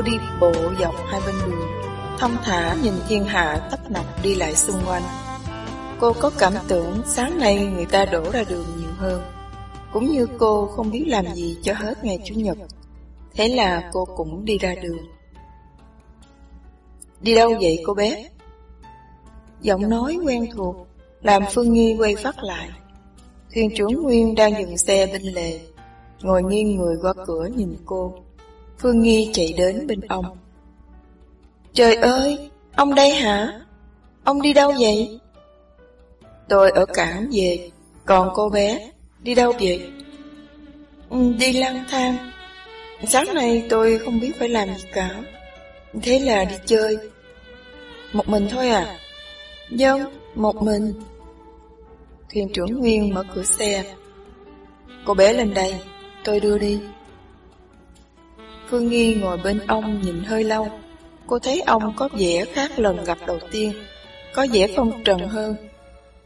Cô đi bộ dọc hai bên đường, thông thả nhìn thiên hạ tấp nập đi lại xung quanh. Cô có cảm tưởng sáng nay người ta đổ ra đường nhiều hơn. Cũng như cô không biết làm gì cho hết ngày Chủ nhật. Thế là cô cũng đi ra đường. Đi đâu vậy cô bé? Giọng nói quen thuộc, làm Phương Nghi quay phát lại. Thuyền trưởng Nguyên đang dừng xe bên lề, ngồi nghiêng người qua cửa nhìn cô. Phương Nghi chạy đến bên ông. Trời ơi, ông đây hả? Ông đi đâu vậy? Tôi ở cảng về, còn cô bé, đi đâu vậy? Ừ, đi lang thang. Sáng nay tôi không biết phải làm gì cả. Thế là đi chơi. Một mình thôi à? Vâng, một mình. Thuyền trưởng Nguyên mở cửa xe. Cô bé lên đây, tôi đưa đi. Phương Nghi ngồi bên ông nhìn hơi lâu. Cô thấy ông có vẻ khác lần gặp đầu tiên, có vẻ phong trần hơn.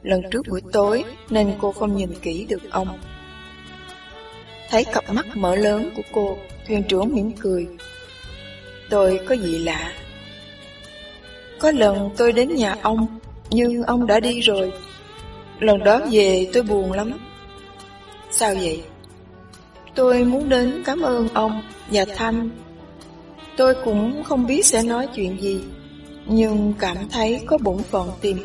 Lần trước buổi tối nên cô không nhìn kỹ được ông. Thấy cặp mắt mở lớn của cô, thuyền trưởng mỉm cười. Tôi có gì lạ. Có lần tôi đến nhà ông, nhưng ông đã đi rồi. Lần đó về tôi buồn lắm. Sao vậy? Tôi muốn đến cảm ơn ông và thăm. Tôi cũng không biết sẽ nói chuyện gì, nhưng cảm thấy có bổn phận tìm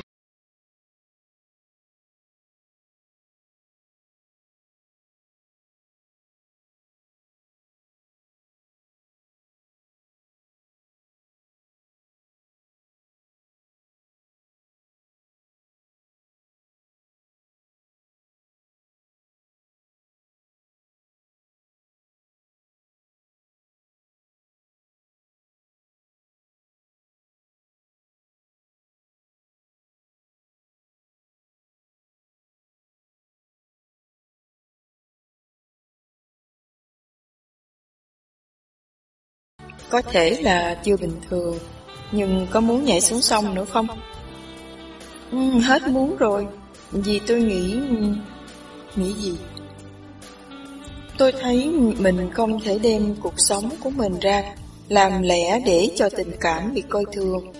Có thể là chưa bình thường, nhưng có muốn nhảy xuống sông nữa không? Ừ, hết muốn rồi, vì tôi nghĩ... Nghĩ gì? Tôi thấy mình không thể đem cuộc sống của mình ra làm lẽ để cho tình cảm bị coi thường.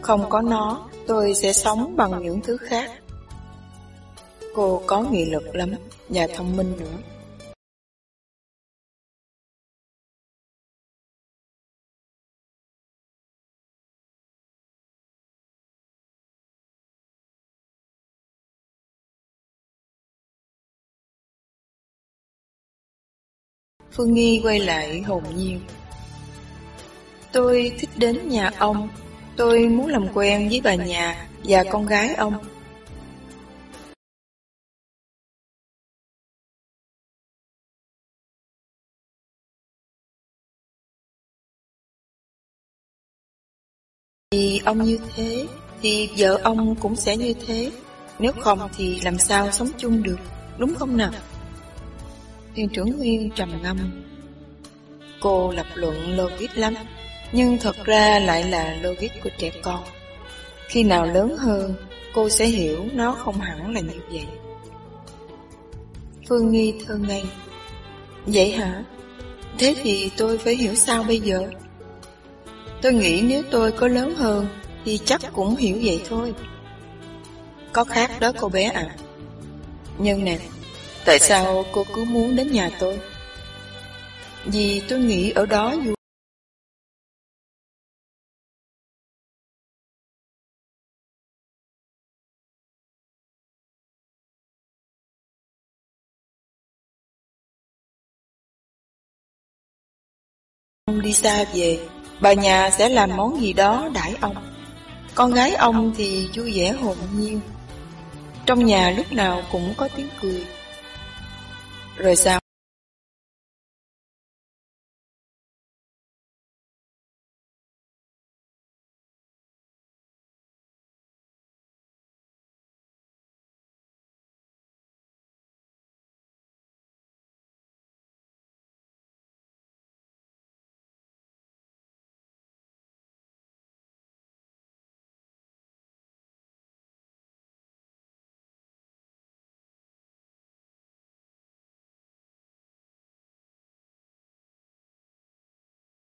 Không có nó, tôi sẽ sống bằng những thứ khác. Cô có nghị lực lắm và thông minh nữa. Phương Nghi quay lại hồn nhiên. Tôi thích đến nhà ông, tôi muốn làm quen với bà nhà và con gái ông. Vì ông như thế, thì vợ ông cũng sẽ như thế. Nếu không thì làm sao sống chung được, đúng không nào? Thiên trưởng Nguyên trầm ngâm. Cô lập luận logic lắm, nhưng thật ra lại là logic của trẻ con. Khi nào lớn hơn, cô sẽ hiểu nó không hẳn là như vậy. Phương Nghi thơ ngây. Vậy hả? Thế thì tôi phải hiểu sao bây giờ? Tôi nghĩ nếu tôi có lớn hơn thì chắc cũng hiểu vậy thôi. Có khác đó cô bé à? Nhưng nè, Tại sao cô cứ muốn đến nhà tôi? Vì tôi nghĩ ở đó dù Ông đi xa về, bà nhà sẽ làm món gì đó đãi ông. Con gái ông thì vui vẻ hồn nhiên. Trong nhà lúc nào cũng có tiếng cười. Rồi sao?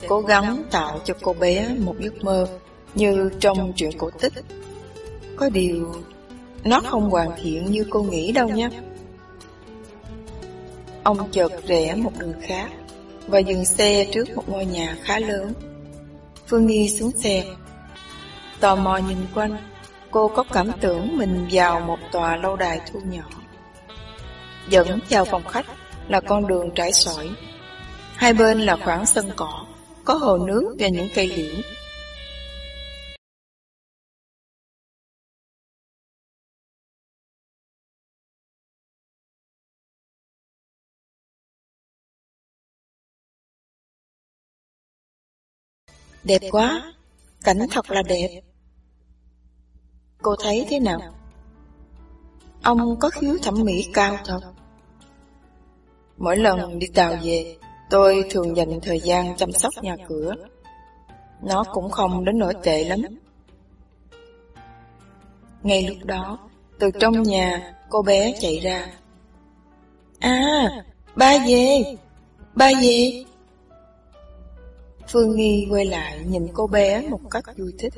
Cố gắng tạo cho cô bé một giấc mơ như trong truyện cổ tích. Có điều, nó không hoàn thiện như cô nghĩ đâu nhé. Ông chợt rẽ một đường khác và dừng xe trước một ngôi nhà khá lớn. Phương Nghi xuống xe. Tò mò nhìn quanh, cô có cảm tưởng mình vào một tòa lâu đài thu nhỏ. Dẫn vào phòng khách là con đường trải sỏi. Hai bên là khoảng sân cỏ, có hồ nước và những cây liễu. Đẹp quá, cảnh thật là đẹp. Cô thấy thế nào? Ông có khiếu thẩm mỹ cao thật. Mỗi lần đi tàu về, tôi thường dành thời gian chăm sóc nhà cửa. Nó cũng không đến nỗi tệ lắm. Ngay lúc đó, từ trong nhà, cô bé chạy ra. À, ba về, ba về. Phương Nghi quay lại nhìn cô bé một cách vui thích.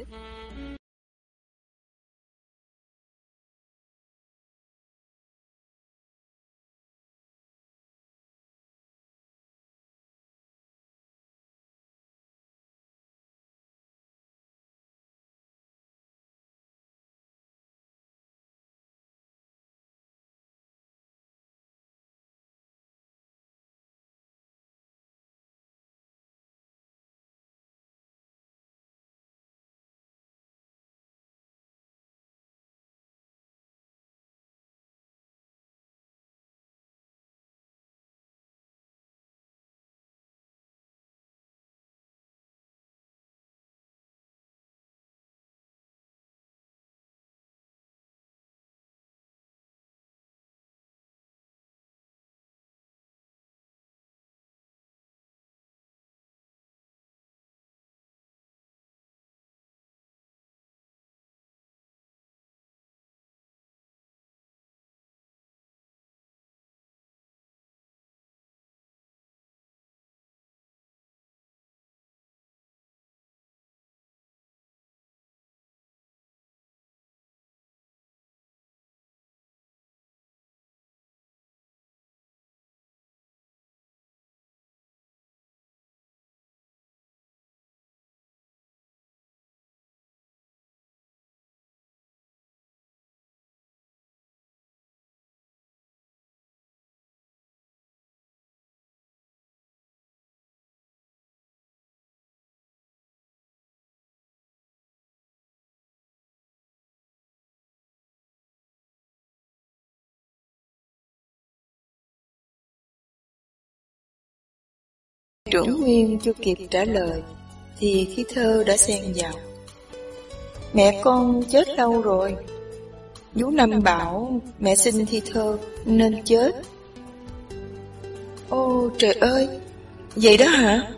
Trưởng Nguyên chưa kịp trả lời, Thì khí thơ đã xen vào. Mẹ con chết lâu rồi. Vũ Lâm bảo mẹ sinh thi thơ nên chết. Ô trời ơi, Vậy đó hả?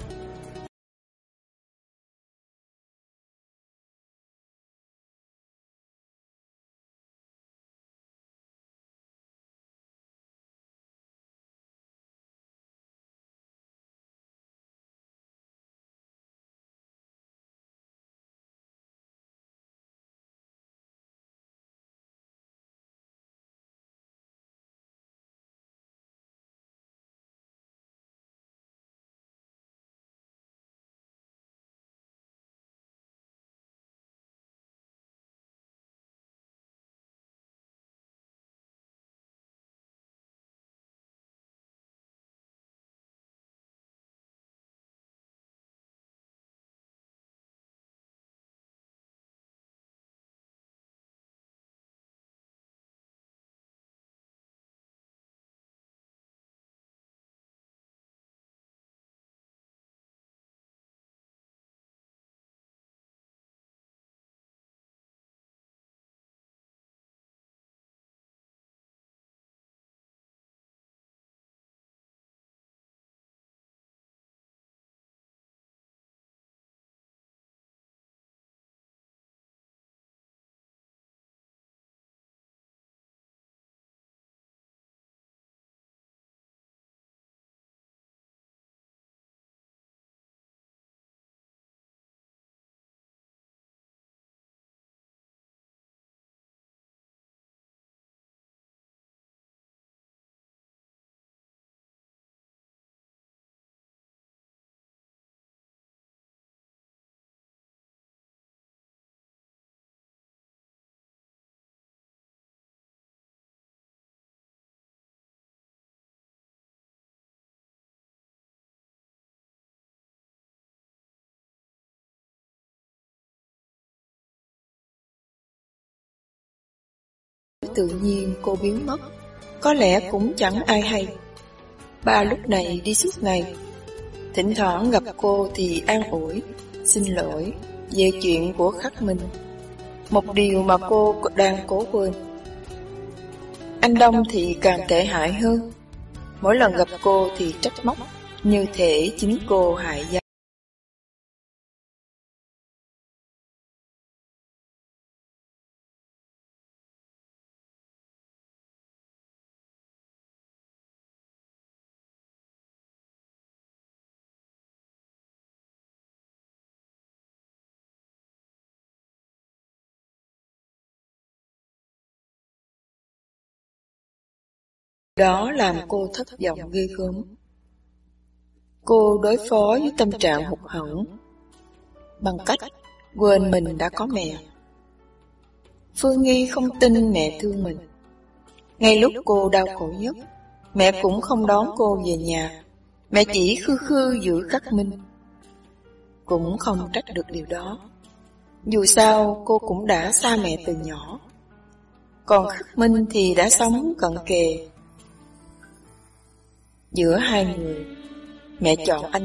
Tự nhiên cô biến mất, có lẽ cũng chẳng ai hay. Ba lúc này đi suốt ngày, thỉnh thoảng gặp cô thì an ủi, xin lỗi về chuyện của khắc mình. Một điều mà cô đang cố quên. Anh Đông thì càng tệ hại hơn. Mỗi lần gặp cô thì trách móc, như thể chính cô hại gia. Đó làm cô thất vọng ghê gớm. Cô đối phó với tâm trạng hụt hẫng bằng cách quên mình đã có mẹ. Phương Nghi không tin mẹ thương mình. Ngay lúc cô đau khổ nhất, mẹ cũng không đón cô về nhà. Mẹ chỉ khư khư giữ khắc minh. Cũng không trách được điều đó. Dù sao cô cũng đã xa mẹ từ nhỏ. Còn khắc minh thì đã sống cận kề Giữa hai người, mẹ chọn anh.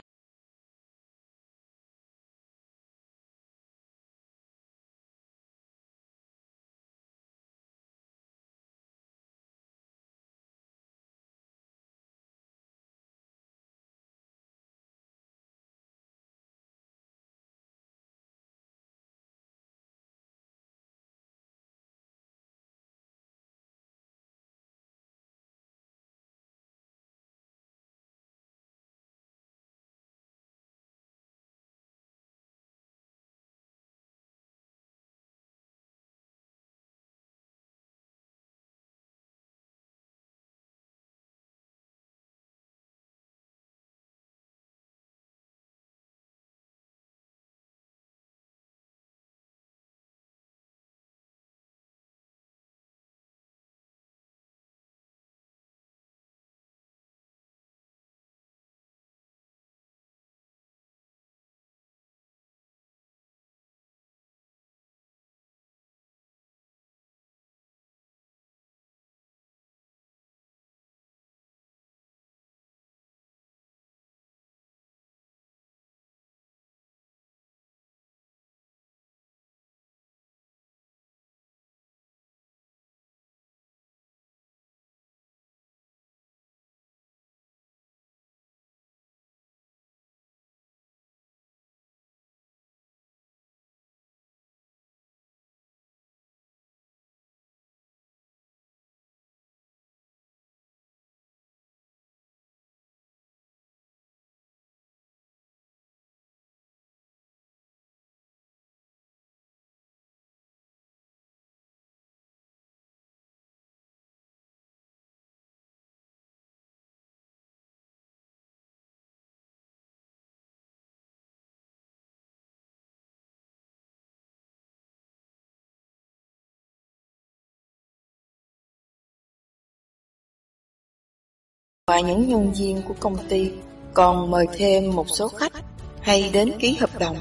Ngoài những nhân viên của công ty, còn mời thêm một số khách hay đến ký hợp đồng.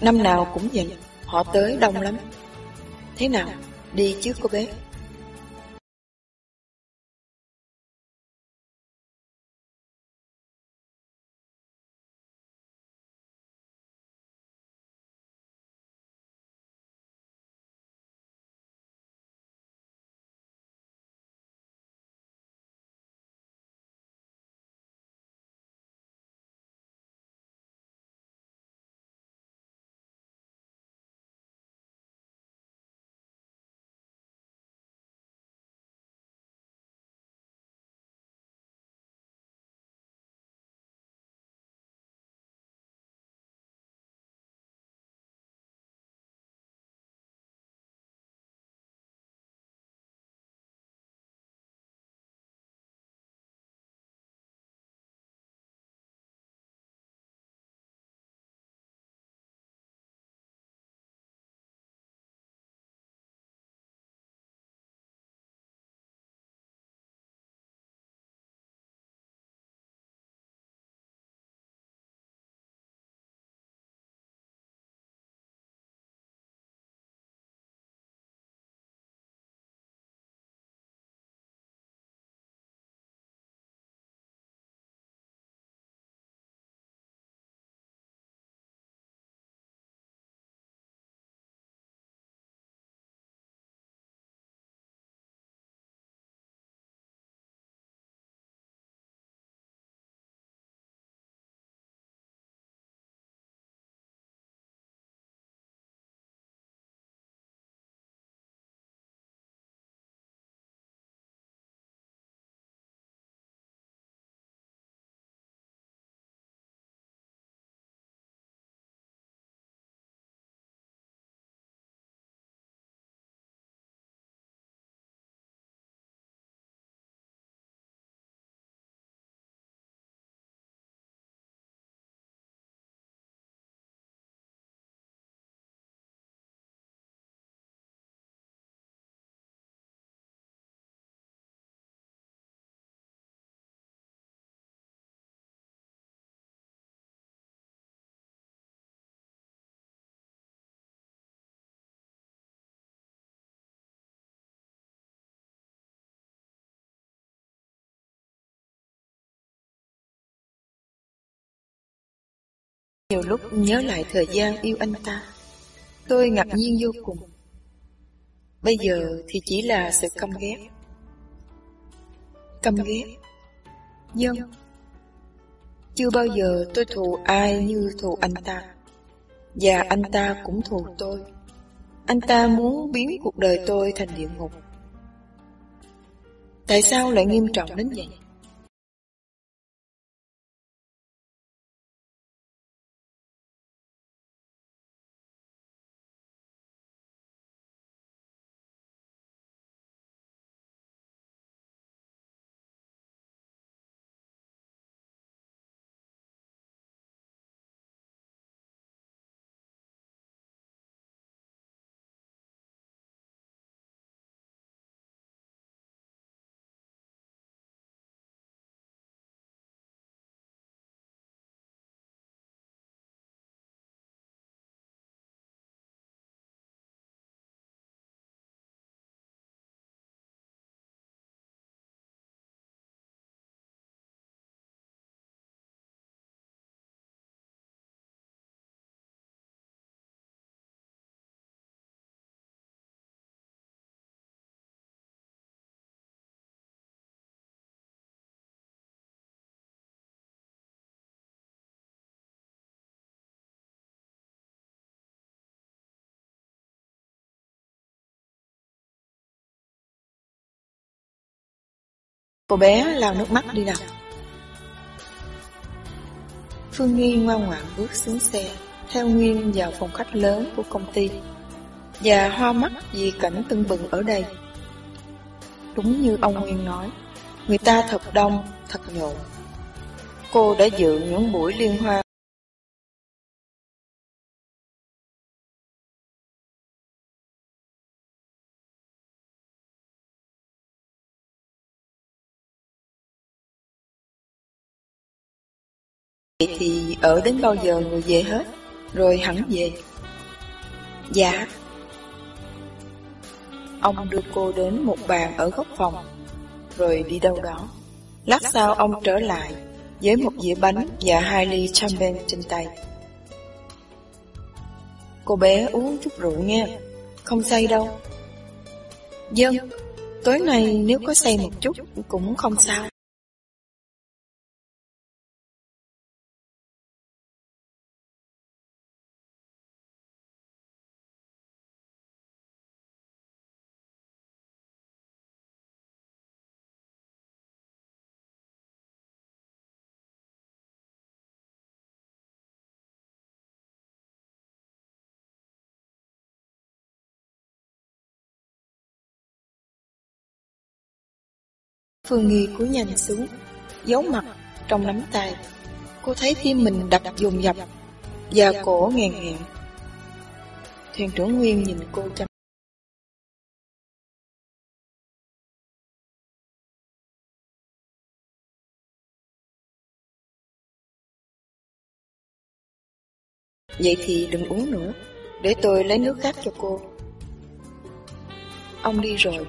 Năm nào cũng vậy, họ tới đông lắm. Thế nào, đi chứ cô bé? Nhiều lúc nhớ lại thời gian yêu anh ta, tôi ngạc nhiên vô cùng. Bây giờ thì chỉ là sự căm ghét. Căm ghét? Dân. Chưa bao giờ tôi thù ai như thù anh ta. Và anh ta cũng thù tôi. Anh ta muốn biến cuộc đời tôi thành địa ngục. Tại sao lại nghiêm trọng đến vậy? Cô bé lau nước mắt đi nào. Phương Nghi ngoan ngoãn bước xuống xe, theo Nguyên vào phòng khách lớn của công ty, và hoa mắt vì cảnh tưng bừng ở đây. Đúng như ông Nguyên nói, người ta thật đông, thật nhộn. Cô đã dự những buổi liên hoan Vậy thì ở đến bao giờ người về hết, rồi hẳn về. Dạ. Ông đưa cô đến một bàn ở góc phòng, rồi đi đâu đó. Lát sau ông trở lại, với một dĩa bánh và hai ly champagne trên tay. Cô bé uống chút rượu nghe, không say đâu. Dân, tối nay nếu có say một chút cũng không sao. Phương Nghi cúi nhanh xuống, giấu mặt trong nắm tay. Cô thấy tim mình đập dồn dập và cổ ngàn hẹn. Thuyền trưởng Nguyên nhìn cô chăm Vậy thì đừng uống nữa, để tôi lấy nước khác cho cô. Ông đi rồi,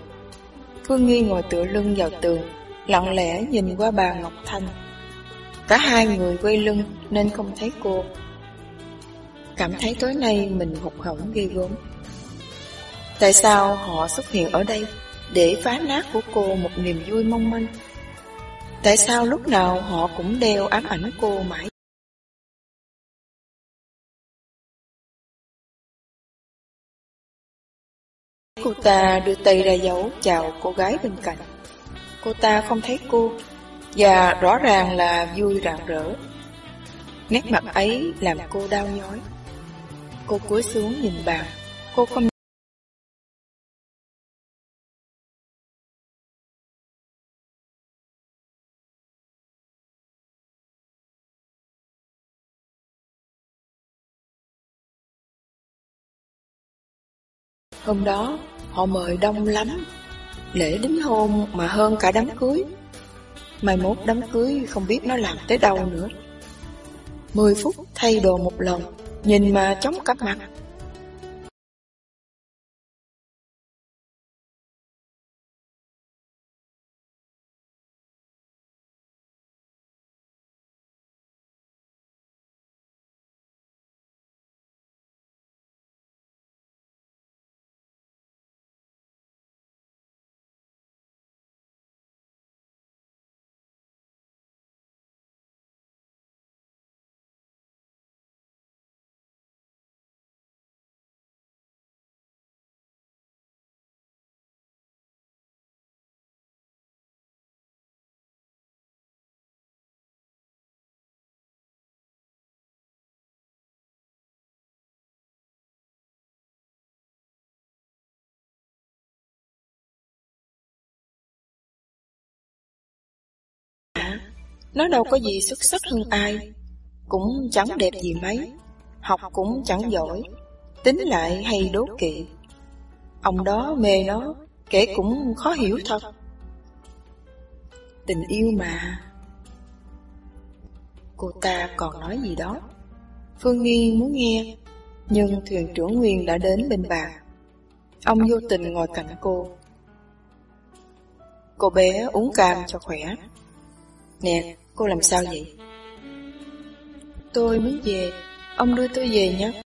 Phương Nghi ngồi tựa lưng vào tường, lặng lẽ nhìn qua bà Ngọc Thanh. Cả hai người quay lưng nên không thấy cô. Cảm thấy tối nay mình hụt hẫng ghê gớm. Tại sao họ xuất hiện ở đây để phá nát của cô một niềm vui mong manh? Tại sao lúc nào họ cũng đeo ám ảnh cô mãi? Cô ta đưa tay ra dấu chào cô gái bên cạnh. Cô ta không thấy cô, và rõ ràng là vui rạng rỡ. Nét mặt ấy làm cô đau nhói. Cô cúi xuống nhìn bà, cô không Hôm đó, họ mời đông lắm. Lễ đính hôn mà hơn cả đám cưới. Mai mốt đám cưới không biết nó làm tới đâu nữa. Mười phút thay đồ một lần, nhìn mà chóng cả mặt. Nó đâu có gì xuất sắc hơn ai, cũng chẳng đẹp gì mấy, học cũng chẳng giỏi, tính lại hay đố kỵ. Ông đó mê nó, kể cũng khó hiểu thật. Tình yêu mà. Cô ta còn nói gì đó. Phương Nghi muốn nghe, nhưng thuyền trưởng Nguyên đã đến bên bà. Ông vô tình ngồi cạnh cô. Cô bé uống cam cho khỏe. Nè, cô làm sao vậy? Tôi muốn về, ông đưa tôi về nhé.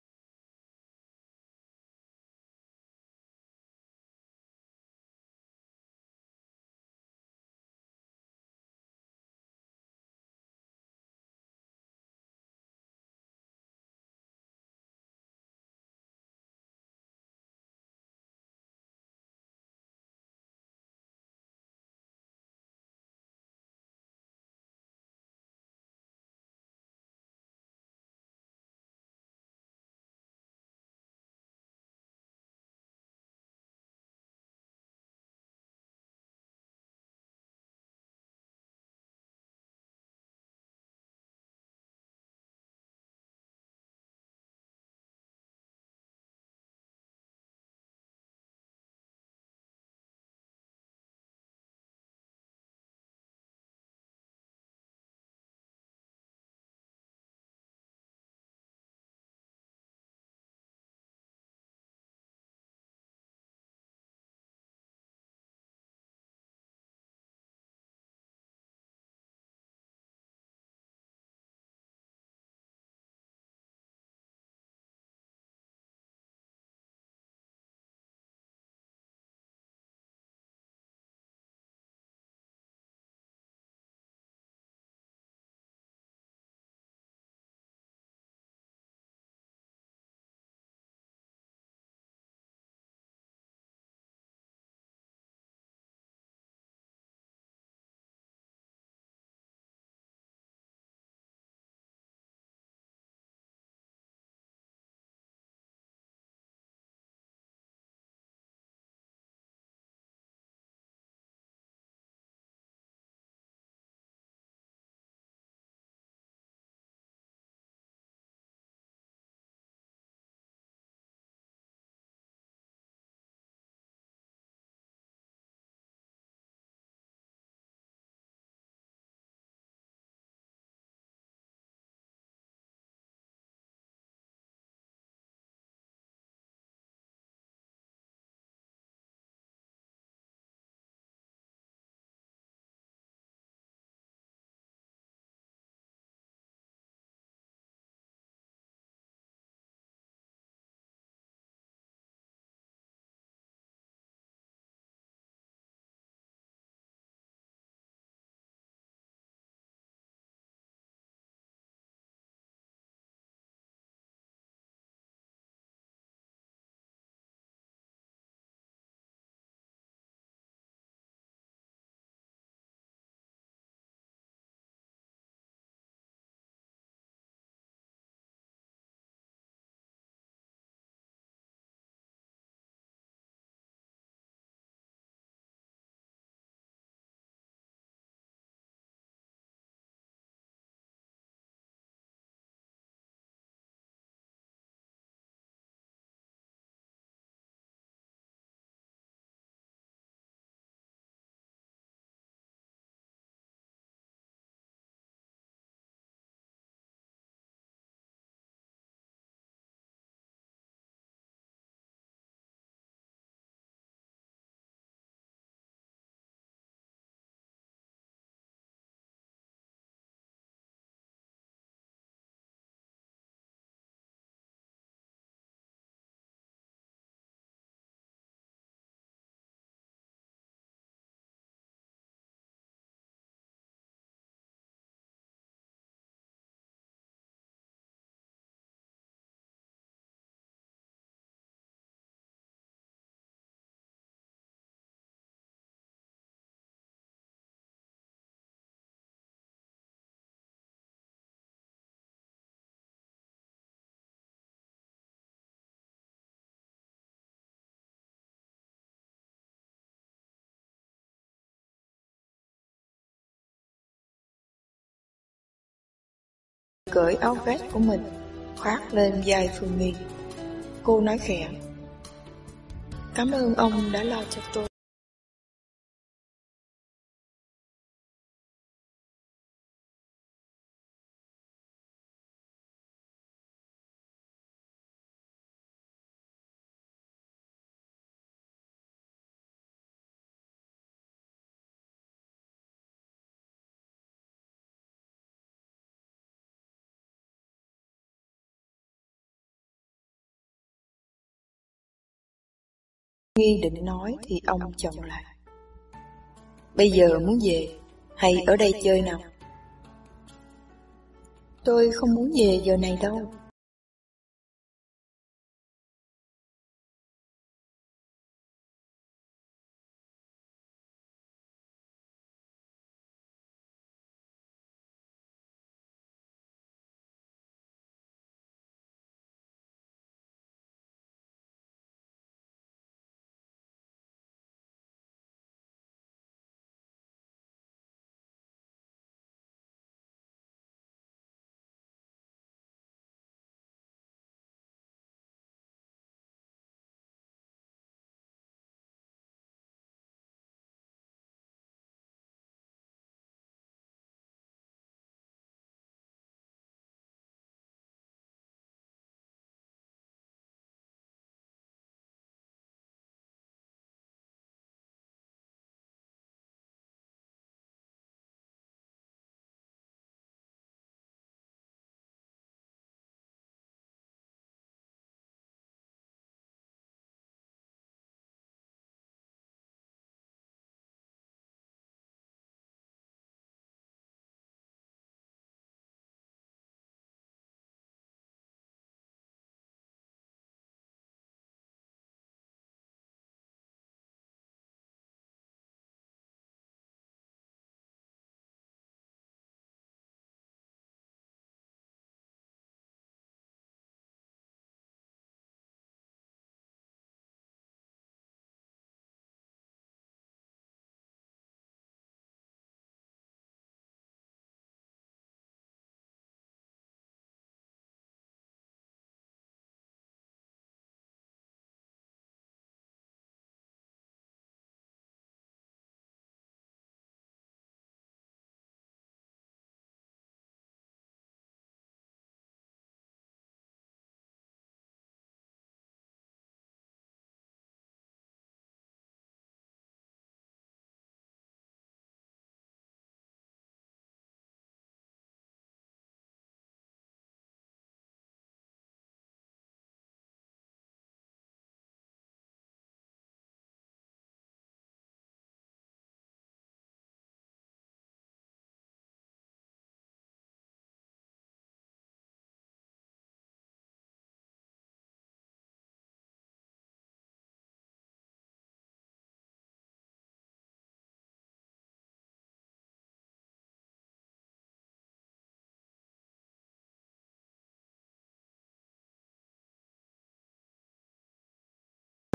Cởi áo vest của mình, khoác lên vai Phương Nghi. Cô nói khẽ, Cảm ơn ông đã lo cho tôi. Nghi định nói thì ông chồng lại. Bây giờ muốn về, hay ở đây chơi nào? Tôi không muốn về giờ này đâu.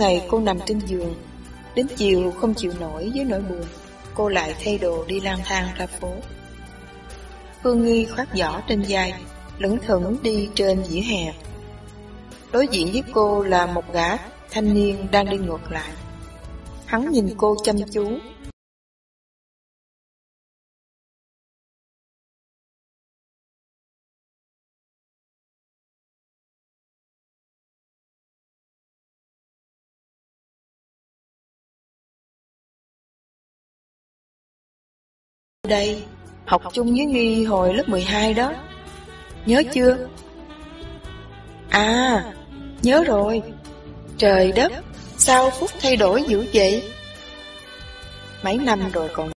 Ngày cô nằm trên giường, đến chiều không chịu nổi với nỗi buồn, cô lại thay đồ đi lang thang ra phố. Phương Nghi khoác giỏ trên vai, lững thững đi trên dĩa hè. Đối diện với cô là một gã thanh niên đang đi ngược lại. Hắn nhìn cô chăm chú, đây, học chung với Nghi hồi lớp 12 đó. Nhớ chưa? À, nhớ rồi. Trời đất, sao Phúc thay đổi dữ vậy? Mấy năm rồi còn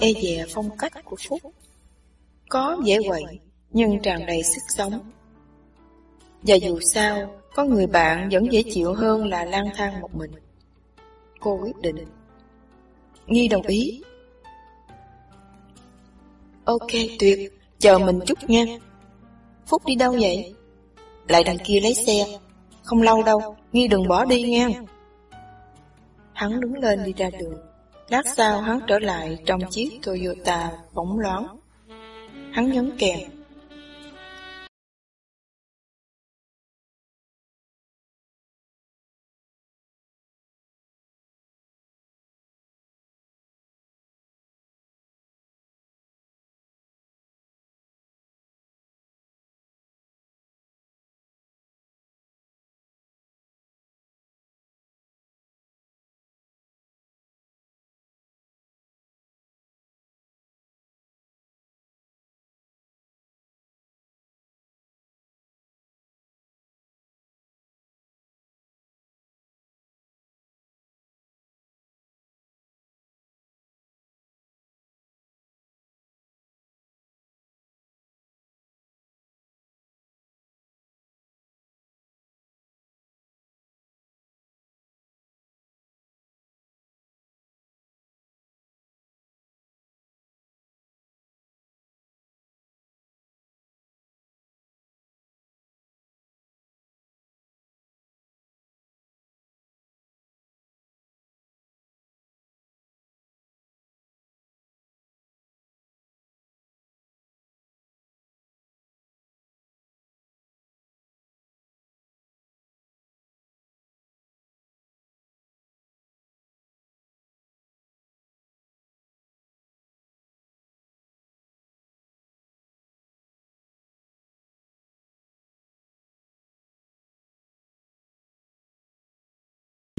e dè phong cách của Phúc. Có dễ quậy, nhưng tràn đầy sức sống. Và dù sao, có người bạn vẫn dễ chịu hơn là lang thang một mình. Cô quyết định. Nghi đồng ý. Ok, tuyệt, chờ mình chút nha. Phúc đi đâu vậy? Lại đằng kia lấy xe. Không lâu đâu, Nghi đừng bỏ đi nha. Hắn đứng lên đi ra đường. Lát sau hắn trở lại trong chiếc Toyota bóng loáng. Hắn nhấn kèn.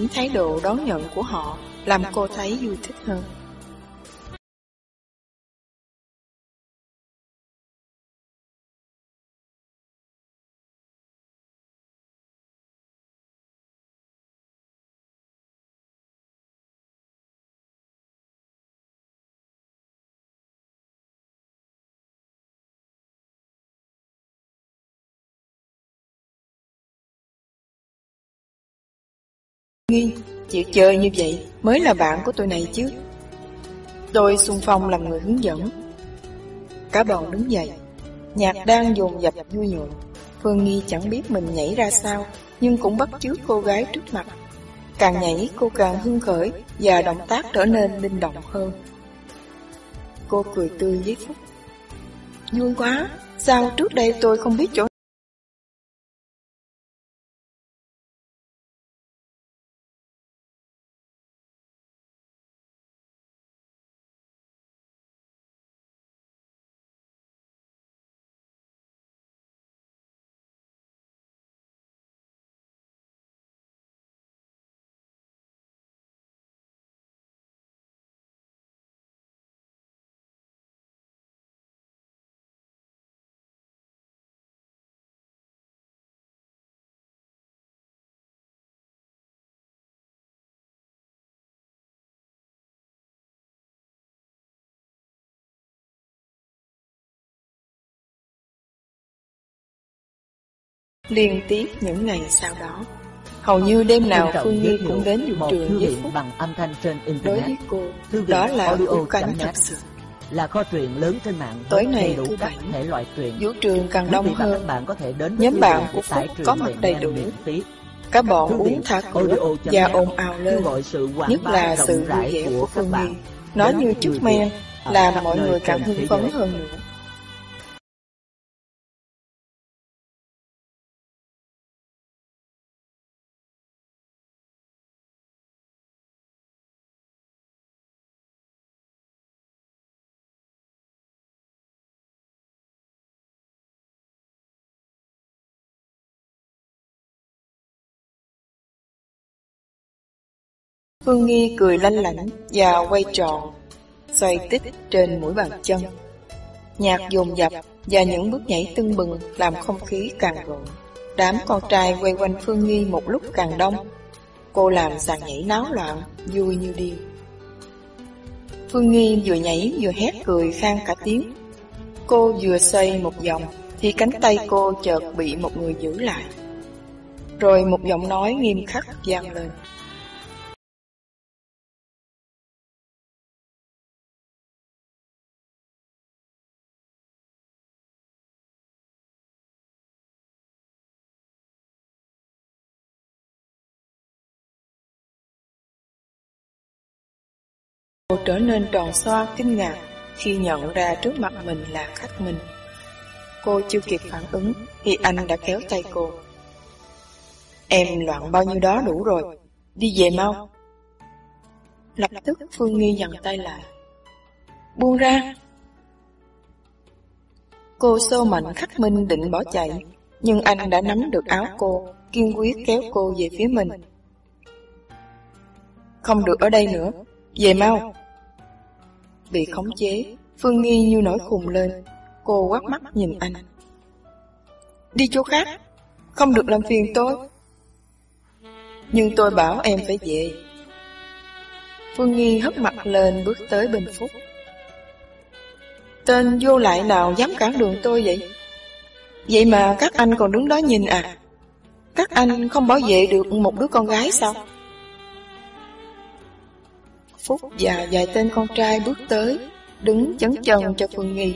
Thái độ đón nhận của họ làm cô thấy vui thích hơn. Nghi, chịu chơi như vậy mới là bạn của tôi này chứ. Tôi xung phong làm người hướng dẫn. Cả bọn đứng dậy, nhạc đang dồn dập vui nhộn. Phương Nghi chẳng biết mình nhảy ra sao, nhưng cũng bắt chước cô gái trước mặt. Càng nhảy cô càng hưng khởi và động tác trở nên linh động hơn. Cô cười tươi với Phúc. Vui quá, sao trước đây tôi không biết chỗ liên tiếp những ngày sau đó. Hầu như đêm nào Phương Nhi cũng đến vũ trường với Phúc. bằng âm thanh trên internet. Đối với cô, đó là vũ cảnh thật sự. Là kho truyện lớn trên mạng Tối nay đủ thứ các thể loại truyện. Vũ trường càng đông hơn. Các bạn có thể đến Nhóm thư bạn của Phúc có mặt đầy đủ. Các bọn Thư uống thả cửa và ồn ào lên, nhất là sự vui vẻ của Phương Nhi. Nó đến như chút men, làm mọi người càng hưng phấn hơn nữa. Phương Nghi cười lanh lảnh và quay tròn, xoay tít trên mũi bàn chân. Nhạc dồn dập và những bước nhảy tưng bừng làm không khí càng rộn. Đám con trai quay quanh Phương Nghi một lúc càng đông. Cô làm sàn nhảy náo loạn, vui như điên. Phương Nghi vừa nhảy vừa hét cười khang cả tiếng. Cô vừa xoay một vòng thì cánh tay cô chợt bị một người giữ lại. Rồi một giọng nói nghiêm khắc vang lên. Cô trở nên tròn xoa kinh ngạc khi nhận ra trước mặt mình là khách mình. Cô chưa kịp phản ứng thì anh đã kéo tay cô. Em loạn bao nhiêu đó đủ rồi, đi về mau. Lập tức Phương Nghi dằn tay lại. Buông ra. Cô xô mạnh khắc minh định bỏ chạy, nhưng anh đã nắm được áo cô, kiên quyết kéo cô về phía mình. Không được ở đây nữa, về mau. Bị khống chế, Phương Nghi như nổi khùng lên, cô quát mắt nhìn anh. Đi chỗ khác, không được làm phiền tôi. Nhưng tôi bảo em phải về. Phương Nghi hất mặt lên bước tới bên Phúc. Tên vô lại nào dám cản đường tôi vậy? Vậy mà các anh còn đứng đó nhìn à? Các anh không bảo vệ được một đứa con gái sao? Phúc và vài tên con trai bước tới, đứng chấn chân cho Phương Nghi.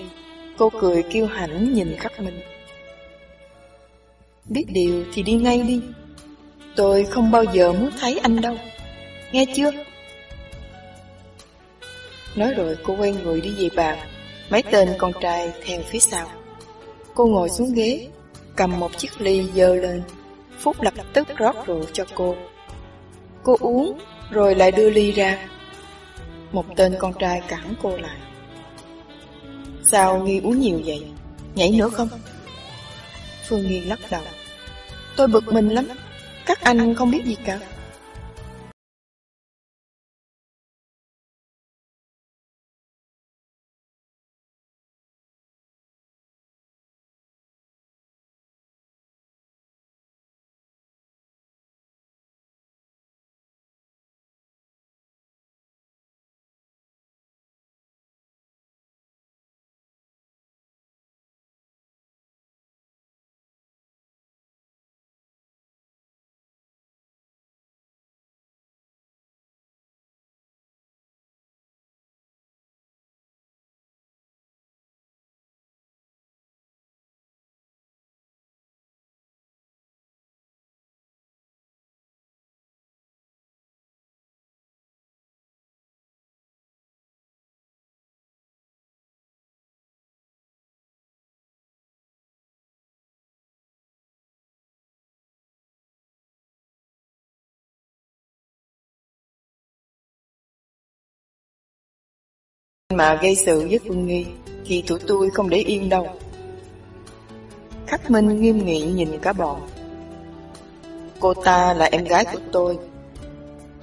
Cô cười kiêu hãnh nhìn khắc mình. Biết điều thì đi ngay đi. Tôi không bao giờ muốn thấy anh đâu. Nghe chưa? Nói rồi cô quay người đi về bàn. Mấy tên con trai theo phía sau. Cô ngồi xuống ghế, cầm một chiếc ly dơ lên. Phúc lập tức rót rượu cho cô. Cô uống, rồi lại đưa ly ra. Một tên con trai cản cô lại. Sao Nghi uống nhiều vậy? Nhảy nữa không? Phương Nghi lắc đầu. Tôi bực mình lắm. Các anh không biết gì cả. Mà gây sự với Phương Nghi thì tụi tôi không để yên đâu. Khắc Minh nghiêm nghị nhìn cả bọn. Cô ta là em gái của tôi.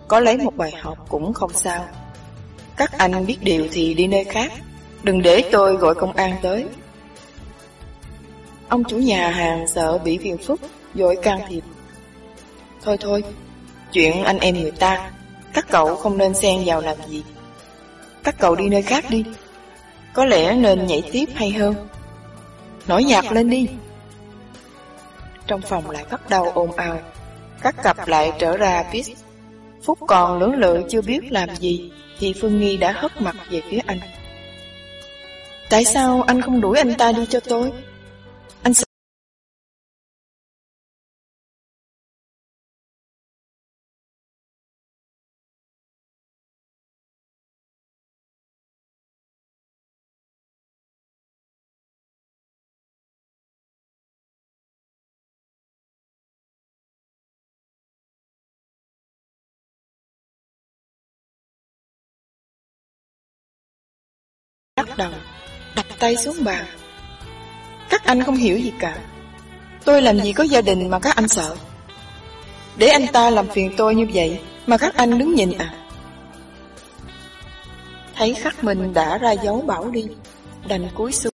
Có lấy một bài học cũng không sao. Các anh biết điều thì đi nơi khác. Đừng để tôi gọi công an tới. Ông chủ nhà hàng sợ bị phiền phức, dội can thiệp. Thôi thôi, chuyện anh em người ta, các cậu không nên xen vào làm gì. Các cậu đi nơi khác đi. Có lẽ nên nhảy tiếp hay hơn. Nổi nhạc lên đi. Trong phòng lại bắt đầu ồn ào. Các cặp lại trở ra viết. Phúc còn lưỡng lự chưa biết làm gì, Thì Phương Nghi đã hất mặt về phía anh. Tại sao anh không đuổi anh ta đi cho tôi? Đầu, đặt tay xuống bàn. Các anh không hiểu gì cả. Tôi làm gì có gia đình mà các anh sợ. Để anh ta làm phiền tôi như vậy mà các anh đứng nhìn à? Thấy khắc mình đã ra dấu bảo đi, đành cúi xuống.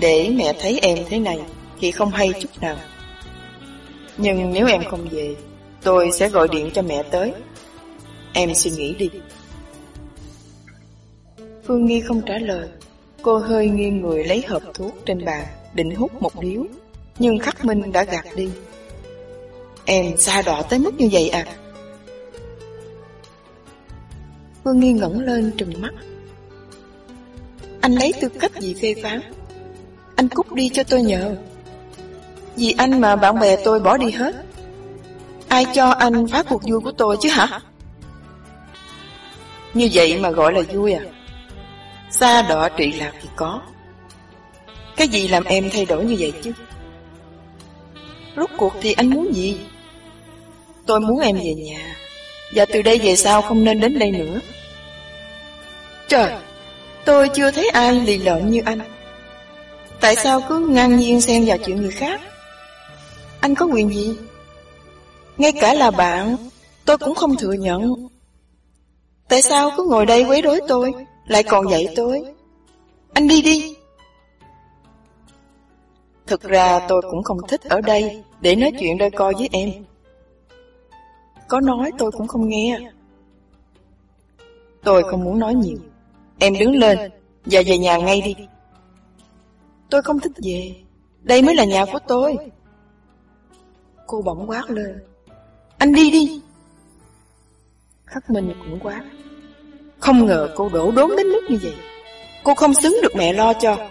Để mẹ thấy em thế này thì không hay chút nào. Nhưng nếu em không về, tôi sẽ gọi điện cho mẹ tới. Em suy nghĩ đi. Phương Nghi không trả lời. Cô hơi nghiêng người lấy hộp thuốc trên bàn, định hút một điếu. Nhưng khắc minh đã gạt đi. Em xa đỏ tới mức như vậy à? Phương Nghi ngẩng lên trừng mắt. Anh lấy tư cách gì phê phán? Anh cút đi cho tôi nhờ. Vì anh mà bạn bè tôi bỏ đi hết. Ai cho anh phá cuộc vui của tôi chứ hả? Như vậy mà gọi là vui à? Xa đỏ trị lạc thì có. Cái gì làm em thay đổi như vậy chứ? Rốt cuộc thì anh muốn gì? Tôi muốn em về nhà Và từ đây về sau không nên đến đây nữa Trời, Tôi chưa thấy ai lì lợn như anh Tại sao cứ ngang nhiên xen vào chuyện người khác? Anh có quyền gì? Ngay cả là bạn, Tôi cũng không thừa nhận. Tại sao cứ ngồi đây quấy rối tôi, Lại còn dạy tôi? Anh đi đi. Thực ra tôi cũng không thích ở đây Để nói chuyện đôi co với em. Có nói tôi cũng không nghe. Tôi không muốn nói nhiều. Em đứng lên Và về nhà ngay đi. Tôi không thích về. Đây mới là nhà của tôi. Cô bỗng quát lên. Anh đi đi. Khắc Minh cũng quát. Không ngờ cô đổ đốn đến mức như vậy. Cô không xứng được mẹ lo cho.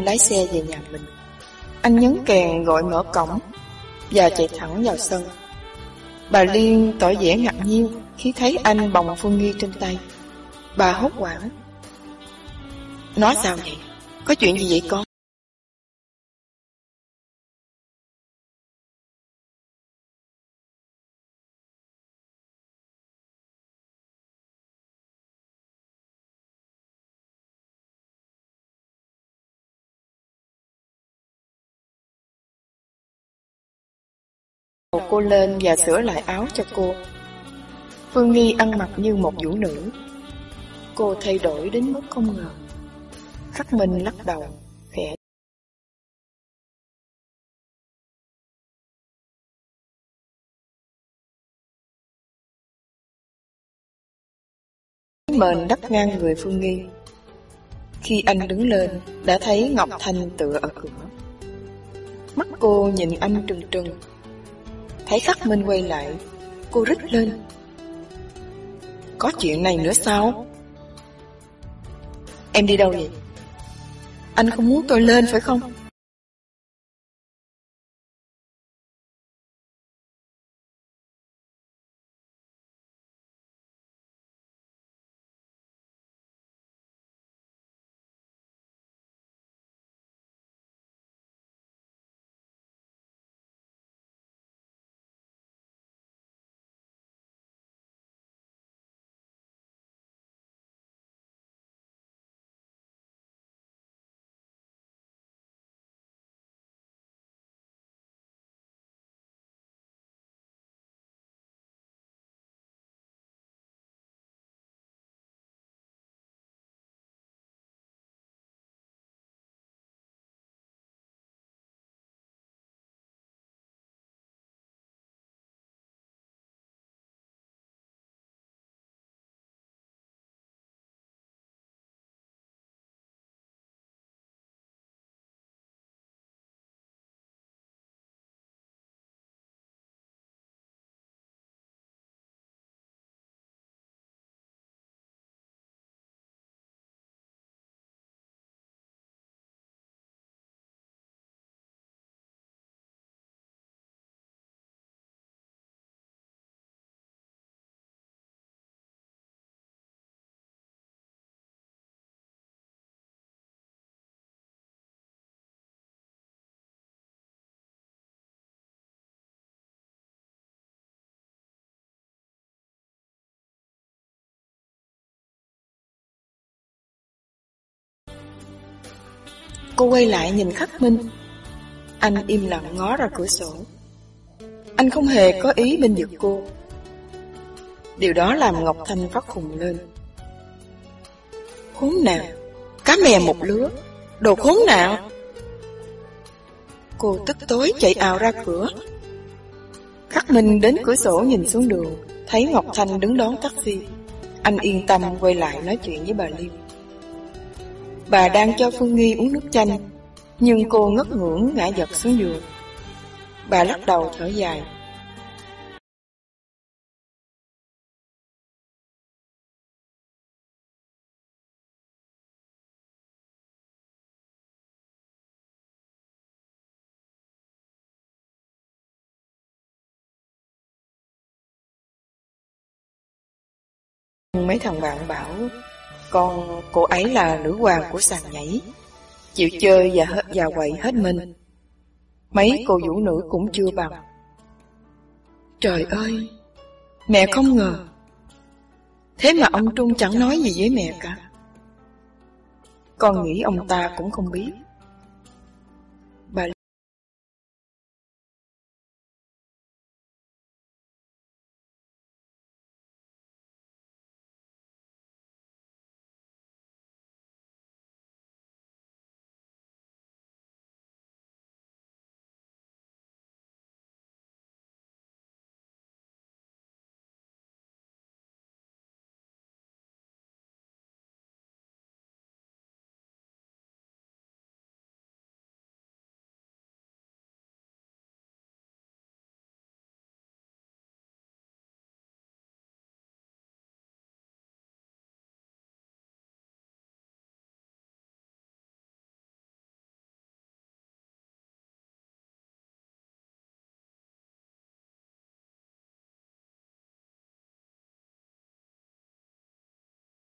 Lái xe về nhà mình. Anh nhấn kèn gọi mở cổng và chạy thẳng vào sân. Bà Liên tỏ vẻ ngạc nhiên khi thấy anh bồng Phương Nghi trên tay. Bà hốt hoảng. Nói sao vậy? Có chuyện gì vậy con? Cô lên và sửa lại áo cho cô. Phương Nghi ăn mặc như một vũ nữ. Cô thay đổi đến mức không ngờ. Khắc Minh lắc đầu, khẽ. Mền đắp ngang người Phương Nghi. Khi anh đứng lên, đã thấy Ngọc Thanh tựa ở cửa. Mắt cô nhìn anh trừng trừng, Thấy khắc minh quay lại, Cô rít lên. Có chuyện này nữa sao? Em đi đâu vậy? Anh không muốn tôi lên phải không? Cô quay lại nhìn khắc minh. Anh im lặng ngó ra cửa sổ. Anh không hề có ý bên giật cô. Điều đó làm Ngọc Thanh phát khùng lên. Khốn nào, cá mè một lứa, đồ khốn nào. Cô tức tối chạy ào ra cửa. Khắc Minh đến cửa sổ nhìn xuống đường, thấy Ngọc Thanh đứng đón taxi. Anh yên tâm quay lại nói chuyện với bà Liêm. Bà đang cho Phương Nghi uống nước chanh, nhưng cô ngất ngưỡng ngã giật xuống giường. Bà lắc đầu thở dài. Mấy thằng bạn bảo con cô ấy là nữ hoàng của sàn nhảy, chịu chơi và hết và quậy hết mình. Mấy cô vũ nữ cũng chưa bằng. Trời ơi, mẹ không ngờ. Thế mà ông Trung chẳng nói gì với mẹ cả. Con nghĩ ông ta cũng không biết.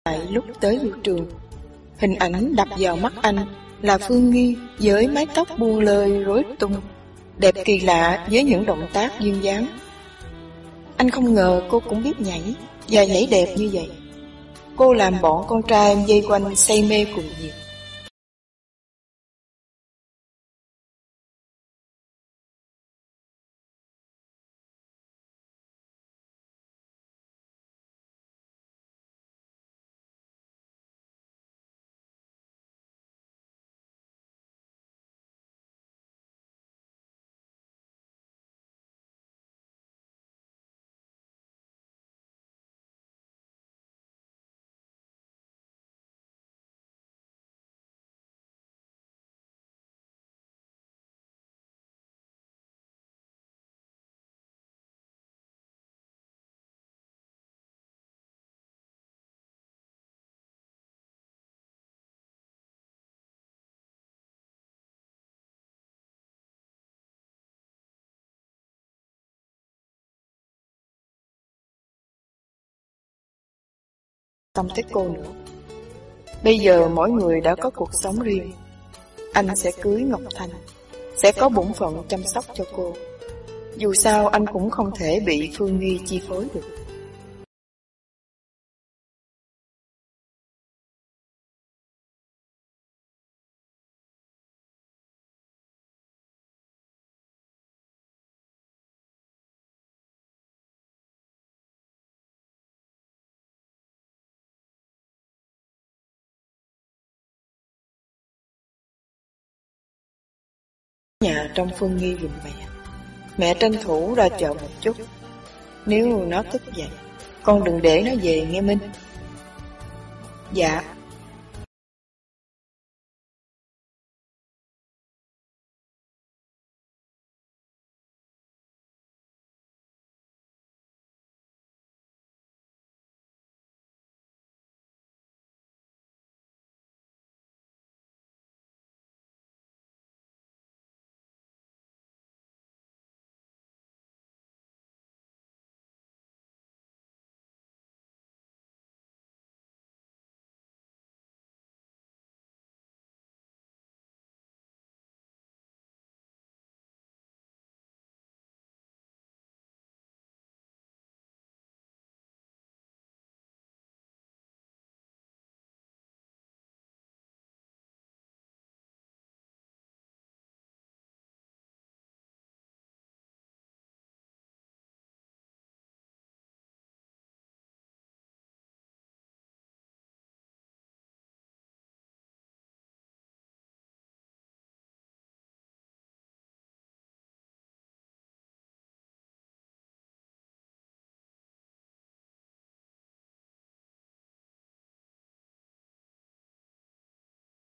Tại lúc tới vũ trường, hình ảnh đập vào mắt anh là Phương Nghi với mái tóc buông lơi rối tung, đẹp kỳ lạ với những động tác duyên dáng. Anh không ngờ cô cũng biết nhảy, và nhảy đẹp như vậy. Cô làm bọn con trai dây quanh say mê cùng nhiệt. Không thích cô nữa. Bây giờ mỗi người đã có cuộc sống riêng. Anh sẽ cưới Ngọc Thanh, sẽ có bổn phận chăm sóc cho cô. Dù sao anh cũng không thể bị Phương Nghi chi phối được. Nhà trong Phương Nghi dùm mẹ. Mẹ tranh thủ ra chợ một chút. Nếu nó thức dậy, con đừng để nó về nghe Minh. Dạ,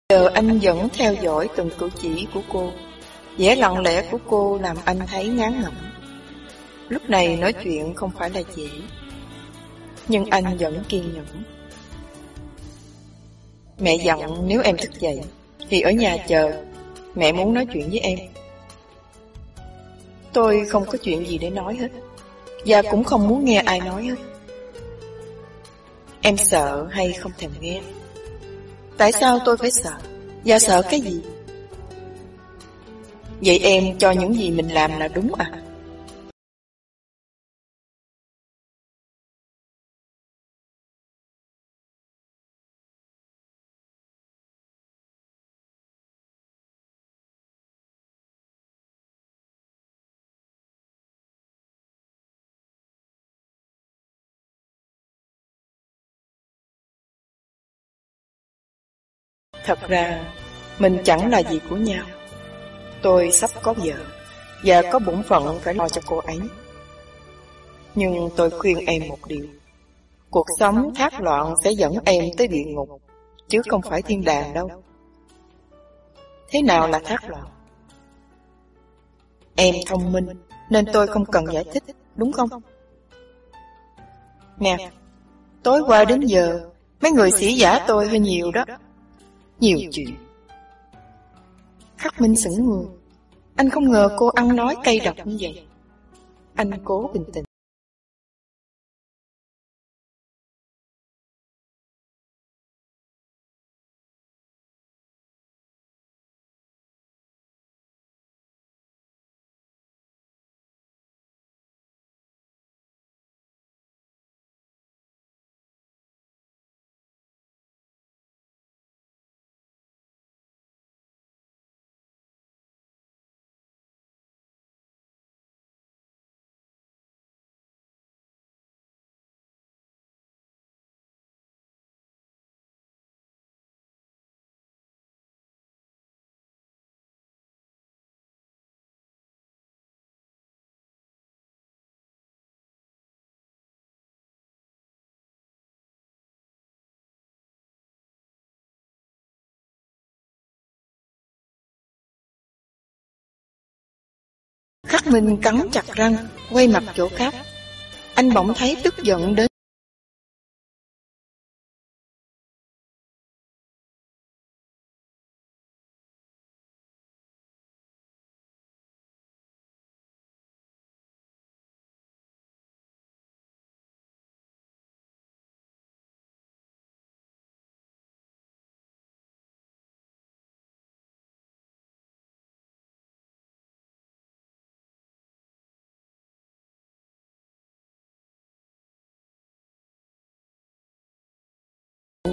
Giờ anh vẫn theo dõi từng cử chỉ của cô. vẻ lặng lẽ của cô làm anh thấy ngán ngẩm. Lúc này nói chuyện không phải là dễ. Nhưng anh vẫn kiên nhẫn. Mẹ dặn nếu em thức dậy, thì ở nhà chờ. Mẹ muốn nói chuyện với em. Tôi không có chuyện gì để nói hết. Và cũng không muốn nghe ai nói hết. Em sợ hay không thèm nghe? Tại sao tôi phải sợ? Và sợ cái gì? Vậy em cho những gì mình làm là đúng à? Thật ra, mình chẳng là gì của nhau. Tôi sắp có vợ, và có bổn phận phải lo cho cô ấy. Nhưng tôi khuyên em một điều. Cuộc sống thác loạn sẽ dẫn em tới địa ngục, chứ không phải thiên đàng đâu. Thế nào là thác loạn? Em thông minh, nên tôi không cần giải thích, đúng không? Nè, tối qua đến giờ, mấy người sĩ giả tôi hơi nhiều đó. Nhiều chuyện. Khắc Minh sững người. Anh không ngờ cô ăn nói cay độc như vậy. Anh cố bình tĩnh. Minh cắn chặt răng, quay mặt chỗ khác. Anh bỗng thấy tức giận đến.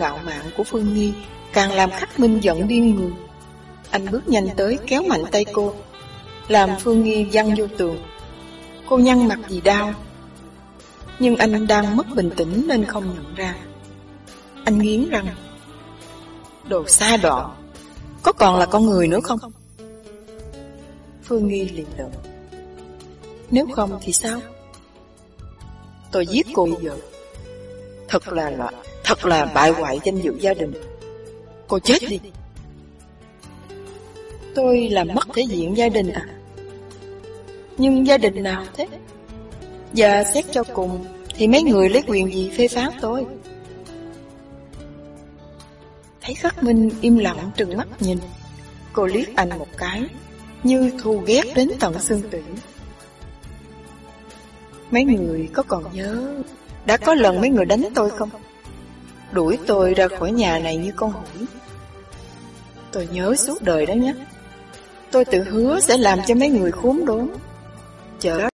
Ngạo mạn của Phương Nghi càng làm Khắc Minh giận điên người. Anh bước nhanh tới kéo mạnh tay cô, làm Phương Nghi văng vô tường. Cô nhăn mặt vì đau, nhưng anh đang mất bình tĩnh nên không nhận ra. Anh nghiến răng, đồ xa đoạn, có còn là con người nữa không? Phương Nghi liền đợi. Nếu không thì sao? Tôi giết cô bây giờ. Thật là loại Thật là bại hoại danh dự gia đình. Cô chết đi. Tôi làm mất thể diện gia đình à. Nhưng gia đình nào thế? Và xét cho cùng, Thì mấy người lấy quyền gì phê phán tôi? Thấy khắc minh im lặng trừng mắt nhìn, Cô liếc anh một cái, Như thù ghét đến tận xương tủy. Mấy người có còn nhớ, Đã có lần mấy người đánh tôi không? Đuổi tôi ra khỏi nhà này như con hủi. Tôi nhớ suốt đời đó nhé. Tôi tự hứa sẽ làm cho mấy người khốn đốn. Chờ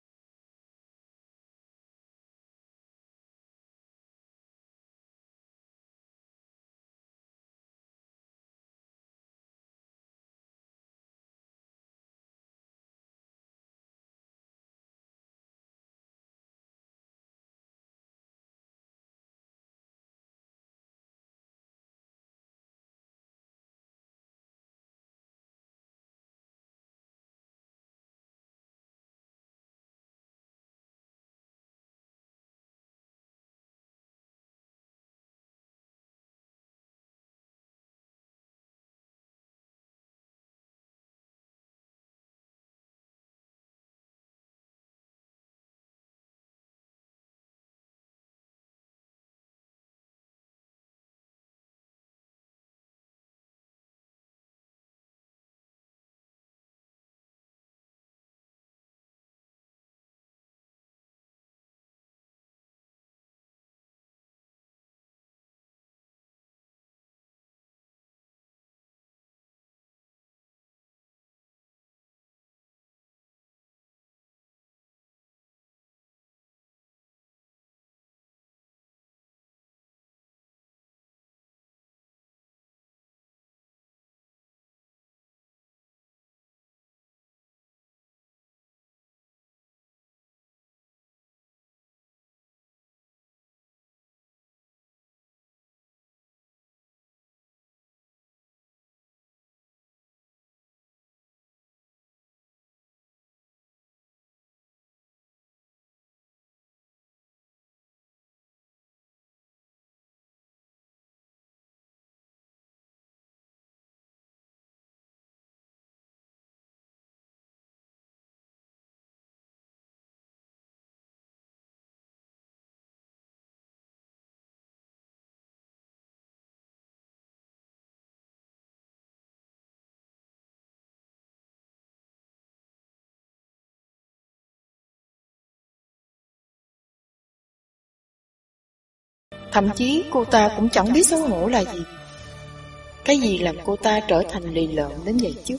Thậm chí cô ta cũng chẳng biết xấu hổ là gì. Cái gì làm cô ta trở thành lì lợn đến vậy chứ?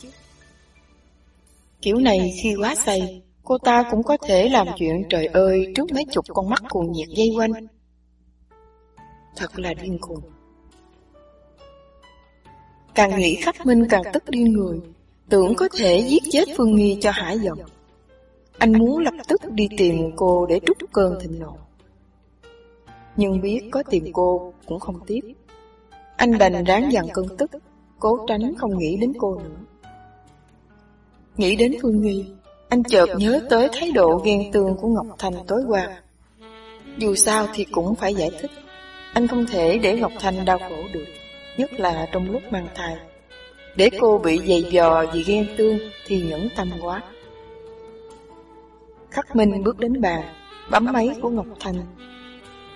Kiểu này khi quá say, cô ta cũng có thể làm chuyện trời ơi trước mấy chục con mắt cuồng nhiệt dây quanh. Thật là điên cuồng. Càng nghĩ khắc minh càng tức điên người, tưởng có thể giết chết Phương Nghi cho hải dòng Anh muốn lập tức đi tìm cô để trút cơn thịnh nộ. Nhưng biết có tìm cô cũng không tiếp. Anh đành ráng dằn cơn tức, cố tránh không nghĩ đến cô nữa. Nghĩ đến Phương Nghi, anh chợt nhớ tới thái độ ghen tương của Ngọc Thành tối qua. Dù sao thì cũng phải giải thích. Anh không thể để Ngọc Thành đau khổ được, nhất là trong lúc mang thai. Để cô bị dày dò vì ghen tương thì nhẫn tâm quá. Khắc Minh bước đến bàn, bấm máy của Ngọc Thanh.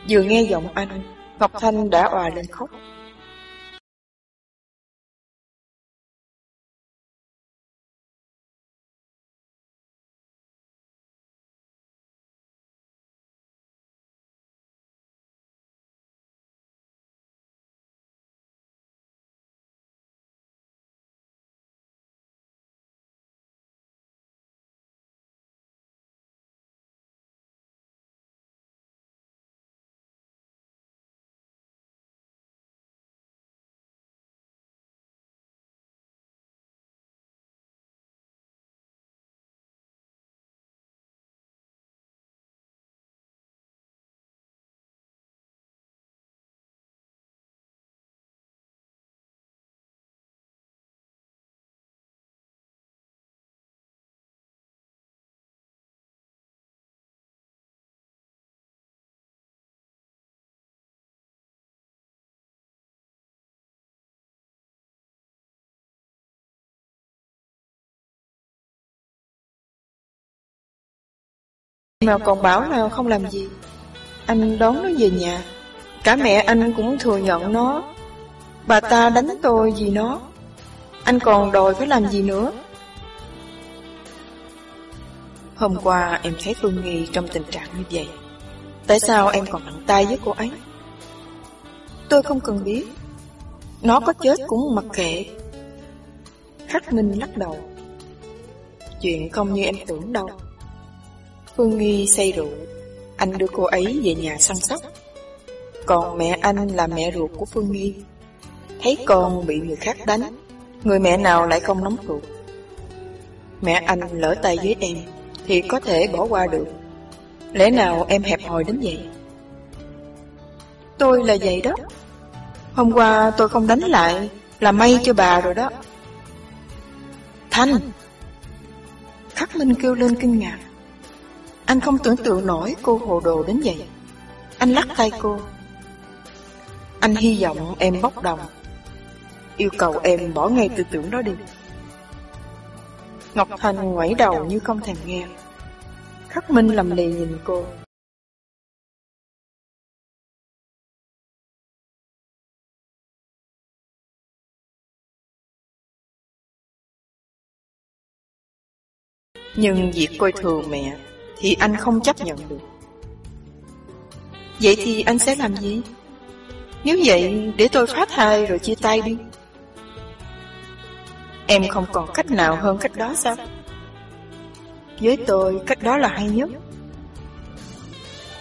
Vừa nghe giọng anh, Ngọc Thanh đã òa lên khóc. Mà còn bảo là không làm gì. Anh đón nó về nhà. Cả mẹ anh cũng thừa nhận nó. Bà ta đánh tôi vì nó. Anh còn đòi phải làm gì nữa? Hôm qua em thấy Phương Nghi trong tình trạng như vậy. Tại sao em còn nặng tay với cô ấy? Tôi không cần biết. Nó có chết cũng mặc kệ. Khắc Minh lắc đầu. Chuyện không như em tưởng đâu. Phương Nghi say rượu, anh đưa cô ấy về nhà săn sóc. Còn mẹ anh là mẹ ruột của Phương Nghi. Thấy con bị người khác đánh, người mẹ nào lại không nóng ruột. Mẹ anh lỡ tay với em, thì có thể bỏ qua được. Lẽ nào em hẹp hòi đến vậy? Tôi là vậy đó. Hôm qua tôi không đánh lại, là may cho bà rồi đó. Thanh! Khắc Minh kêu lên kinh ngạc. Anh không tưởng tượng nổi cô hồ đồ đến vậy. Anh lắc tay cô. Anh hy vọng em bốc đồng. Yêu cầu em bỏ ngay tư tưởng đó đi. Ngọc Thành ngoảy đầu như không thèm nghe. Khắc Minh lầm lì nhìn cô. Nhưng việc coi thường mẹ thì anh không chấp nhận được. Vậy thì anh sẽ làm gì? Nếu vậy, để tôi phá thai rồi chia tay đi. Em không còn cách nào hơn cách đó sao? Với tôi, cách đó là hay nhất.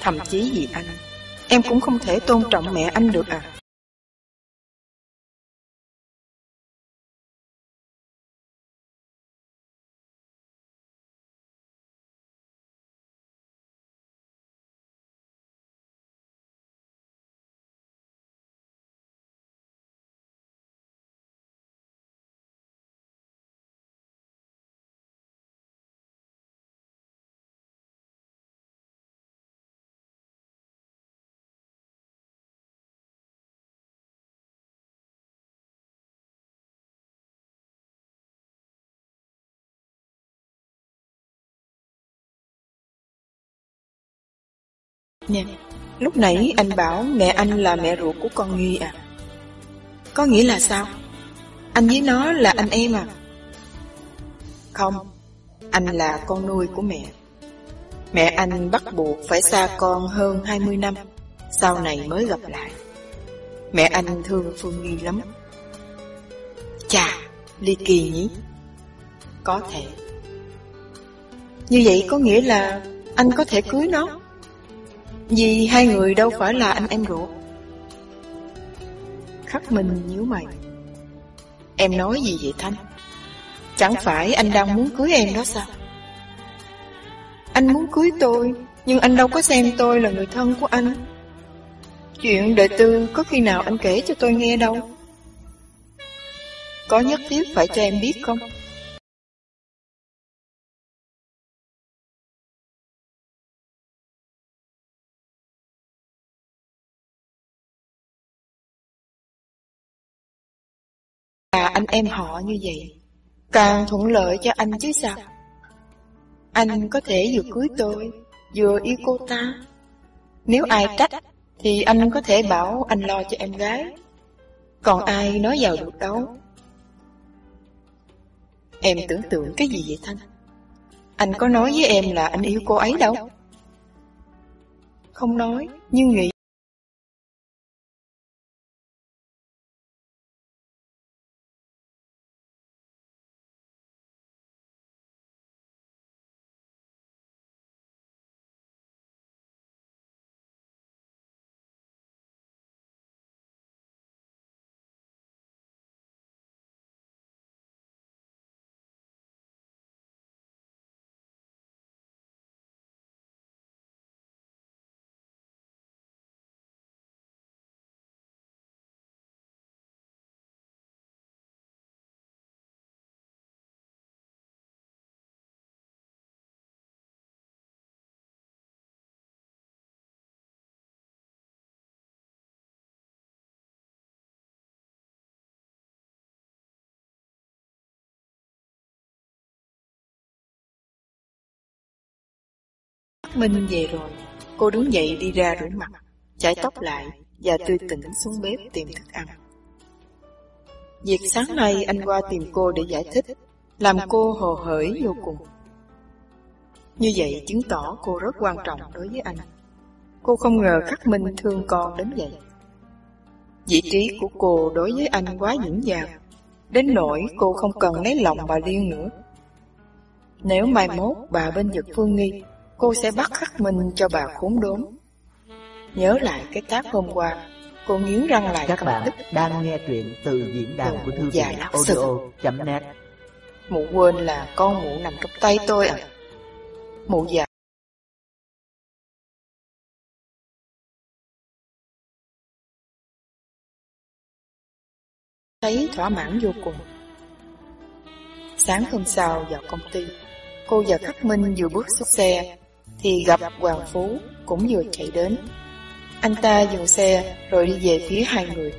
Thậm chí vì anh, em cũng không thể tôn trọng mẹ anh được à? Nha lúc nãy anh bảo mẹ anh là mẹ ruột của con Nghi à? Có nghĩa là sao? Anh với nó là anh em à? Không, anh là con nuôi của mẹ. Mẹ anh bắt buộc phải xa con hơn 20 năm, Sau này mới gặp lại Mẹ anh thương Phương Nghi lắm Chà, ly kỳ nhỉ Có thể Như vậy có nghĩa là Anh có thể cưới nó vì hai người đâu phải là anh em ruột. Khắc mình nhíu mày. Em nói gì vậy Thanh? Chẳng phải anh đang muốn cưới em đó sao? Anh muốn cưới tôi, Nhưng anh đâu có xem tôi là người thân của anh. Chuyện đời tư có khi nào anh kể cho tôi nghe đâu? Có nhất thiết phải cho em biết không? Em họ như vậy, Càng thuận lợi cho anh chứ sao? Anh có thể vừa cưới tôi, Vừa yêu cô ta. Nếu ai trách, Thì anh có thể bảo anh lo cho em gái. Còn ai nói vào được đâu? Em tưởng tượng cái gì vậy Thanh? Anh có nói với em là anh yêu cô ấy đâu? Không nói, Nhưng nghĩ Minh về rồi, cô đứng dậy đi ra rửa mặt, chải tóc lại và tươi tỉnh xuống bếp tìm thức ăn. Việc sáng nay anh qua tìm cô để giải thích, làm cô hồ hởi vô cùng. Như vậy chứng tỏ cô rất quan trọng đối với anh. Cô không ngờ Khắc Minh thương con đến vậy. Vị trí của cô đối với anh quá vững vàng, đến nỗi cô không cần lấy lòng bà Liên nữa. Nếu mai mốt bà bên vực Phương Nghi cô sẽ bắt khắc minh cho bà khốn đốn. Nhớ lại cái tác hôm qua, cô nghiến răng lại Các bạn tức. đang nghe truyện từ diễn đàn của thư viện audio.net Mụ quên là con mụ nằm trong tay tôi à. Mụ già. Thấy thỏa mãn vô cùng. Sáng hôm sau vào công ty, cô và Khắc Minh vừa bước xuống xe, thì gặp Hoàng Phú cũng vừa chạy đến. Anh ta dừng xe rồi đi về phía hai người.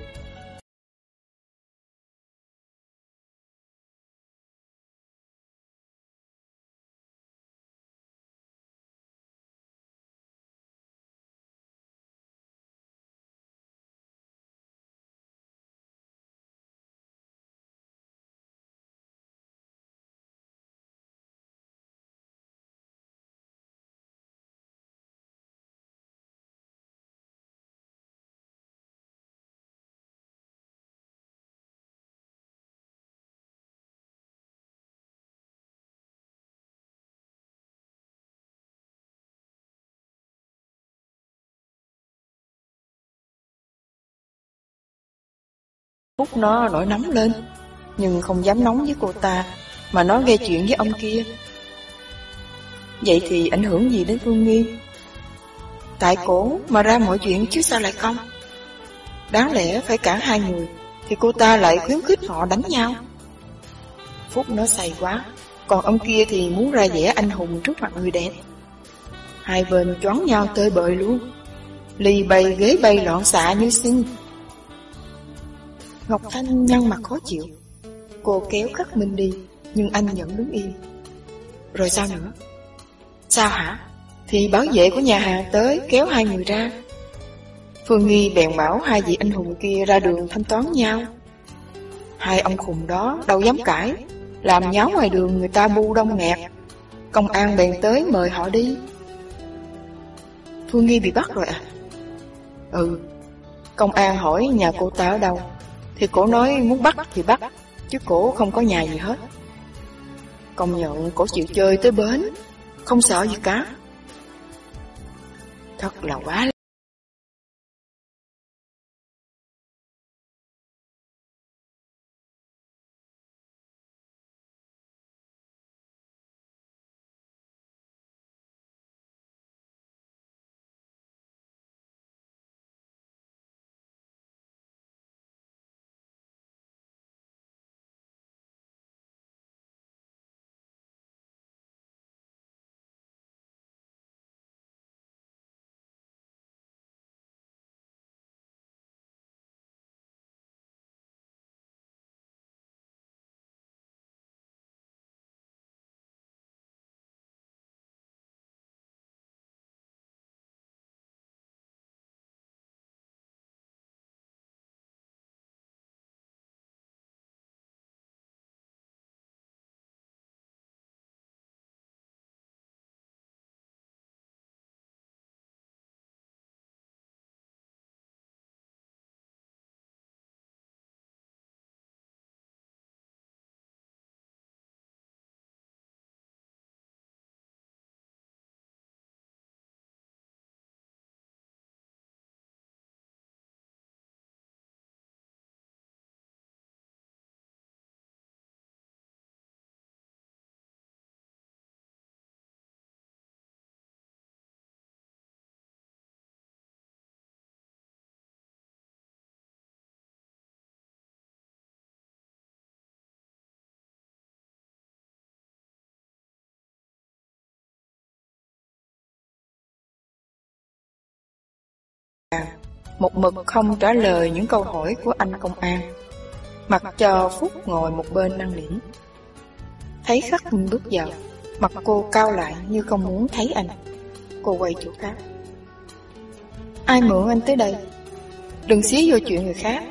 Phúc nó nổi nóng lên, nhưng không dám nóng với cô ta, mà nó gây chuyện với ông kia. Vậy thì ảnh hưởng gì đến Phương Nghi? Tại cổ mà ra mọi chuyện chứ sao lại không? Đáng lẽ phải cả hai người, thì cô ta lại khuyến khích họ đánh nhau. Phúc nó say quá, còn ông kia thì muốn ra vẻ anh hùng trước mặt người đẹp. Hai bên choáng nhau tơi bời luôn. Ly bay ghế bay loạn xạ như sinh Ngọc Thanh nhăn mặt khó chịu. Cô kéo khắc Minh đi, nhưng anh vẫn đứng im. Rồi sao nữa? Sao hả? Thì bảo vệ của nhà hàng tới kéo hai người ra. Phương Nghi bèn bảo hai vị anh hùng kia ra đường thanh toán nhau. Hai ông khùng đó đâu dám cãi, làm nháo ngoài đường người ta bu đông nghẹt. Công an bèn tới mời họ đi. Phương Nghi bị bắt rồi à? Ừ, công an hỏi nhà cô ta ở đâu, thì cổ nói muốn bắt thì bắt, chứ cổ không có nhà gì hết. Công nhận cổ chịu chơi tới bến, không sợ gì cả. Thật là quá một mực không trả lời những câu hỏi của anh công an. Mặc cho Phúc ngồi một bên năn nỉ. Thấy khắc Minh bước vào, mặt cô cao lại như không muốn thấy anh. Cô quay chỗ khác. Ai mượn anh tới đây? Đừng xí vô chuyện người khác.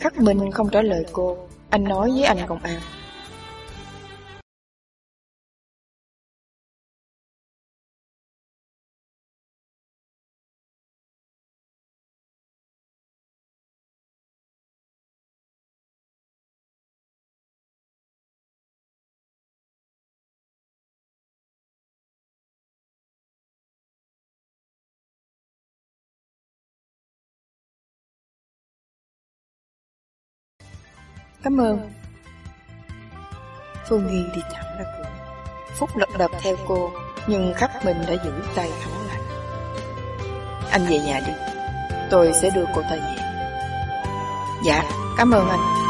Khắc Minh không trả lời cô, anh nói với anh công an. Cảm ơn. Phương Nghi đi thẳng ra cửa. Phúc lật đập theo cô, nhưng khắp mình đã giữ tay hắn lại. Anh về nhà đi, tôi sẽ đưa cô ta về. Dạ, cảm ơn anh.